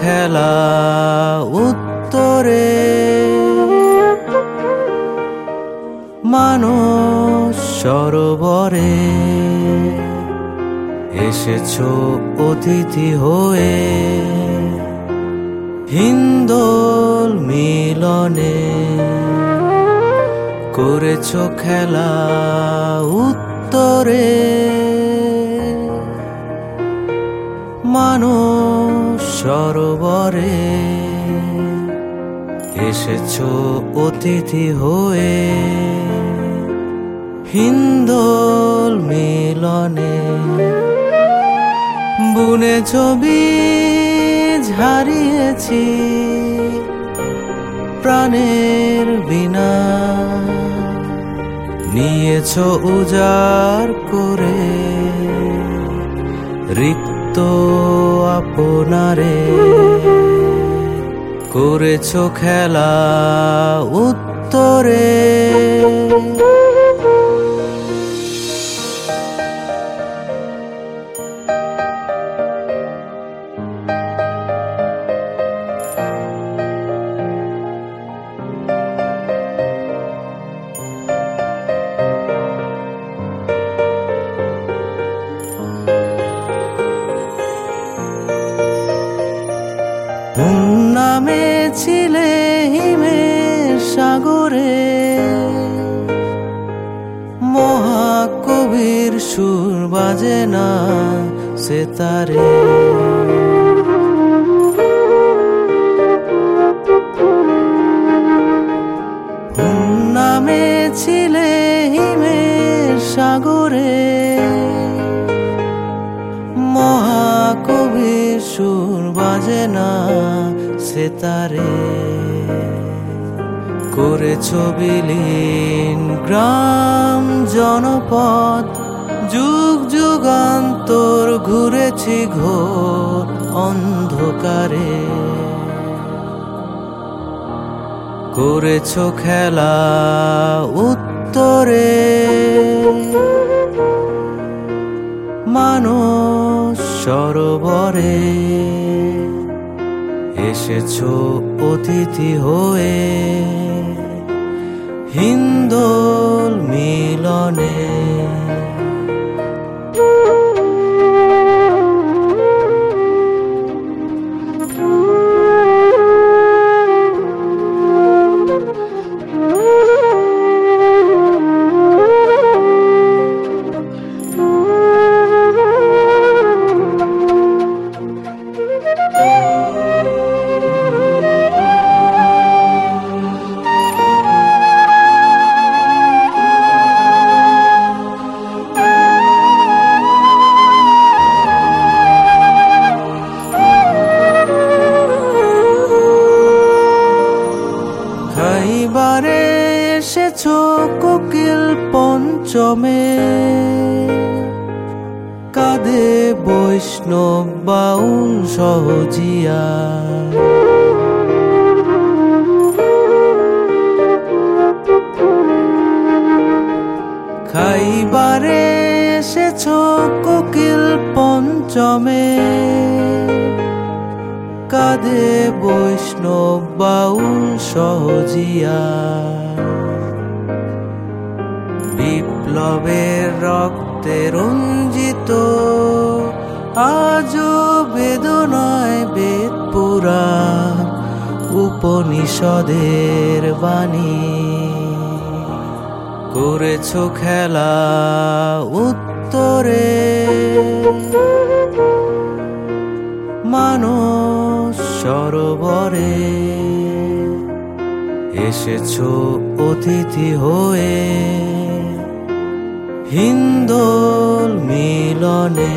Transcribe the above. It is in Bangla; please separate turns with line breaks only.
খেলা উত্তরে। মানুষ সরোবরে এসেছ অতিথি হয়ে। হিন্দোল মিলনে করেছ খেলা উত্তরে। মানুষ সরোবরে এসেছ অতিথি হয়ে। হিন্দোল মিলনে বুনে ছবি ঝারিয়েছি প্রাণের বিনা। নিয়েছ উজাড় করে রিক্ত আপনারে করেছ খেলা উত্তরে। নামে ছিলে হিমের সাগরে। মহাকবির সুর বাজে না সে তারে নামে ছিলে হিমের সাগরে। মহাকবির সুর বাজে না সে তারে করেছ বিলীন গ্রাম জনপদ, যুগ যুগান্তর ঘুরেছি ঘোর অন্ধকারে। করেছ খেলা উত্তরে। মানুষ সরোবরে এসেছ অতিথি হয়ে। হিন্দোল এসেছ কোকিল পঞ্চমে। কাঁধে বৈষ্ণব বাউল সহজিয়া। খাইবারে এসেছ কোকিল পঞ্চমে। কাঁধে বৈষ্ণব বাউল সহজিয়া। বিপ্লবের রক্তে রঞ্জিত, আজও বেদনায় বেদ পুরাণ উপনিষদের বাণী। করেছ খেলা উত্তরে মানুষ সরোবরে। এসেছ অতিথি হয়ে হিন্দোল মিলনে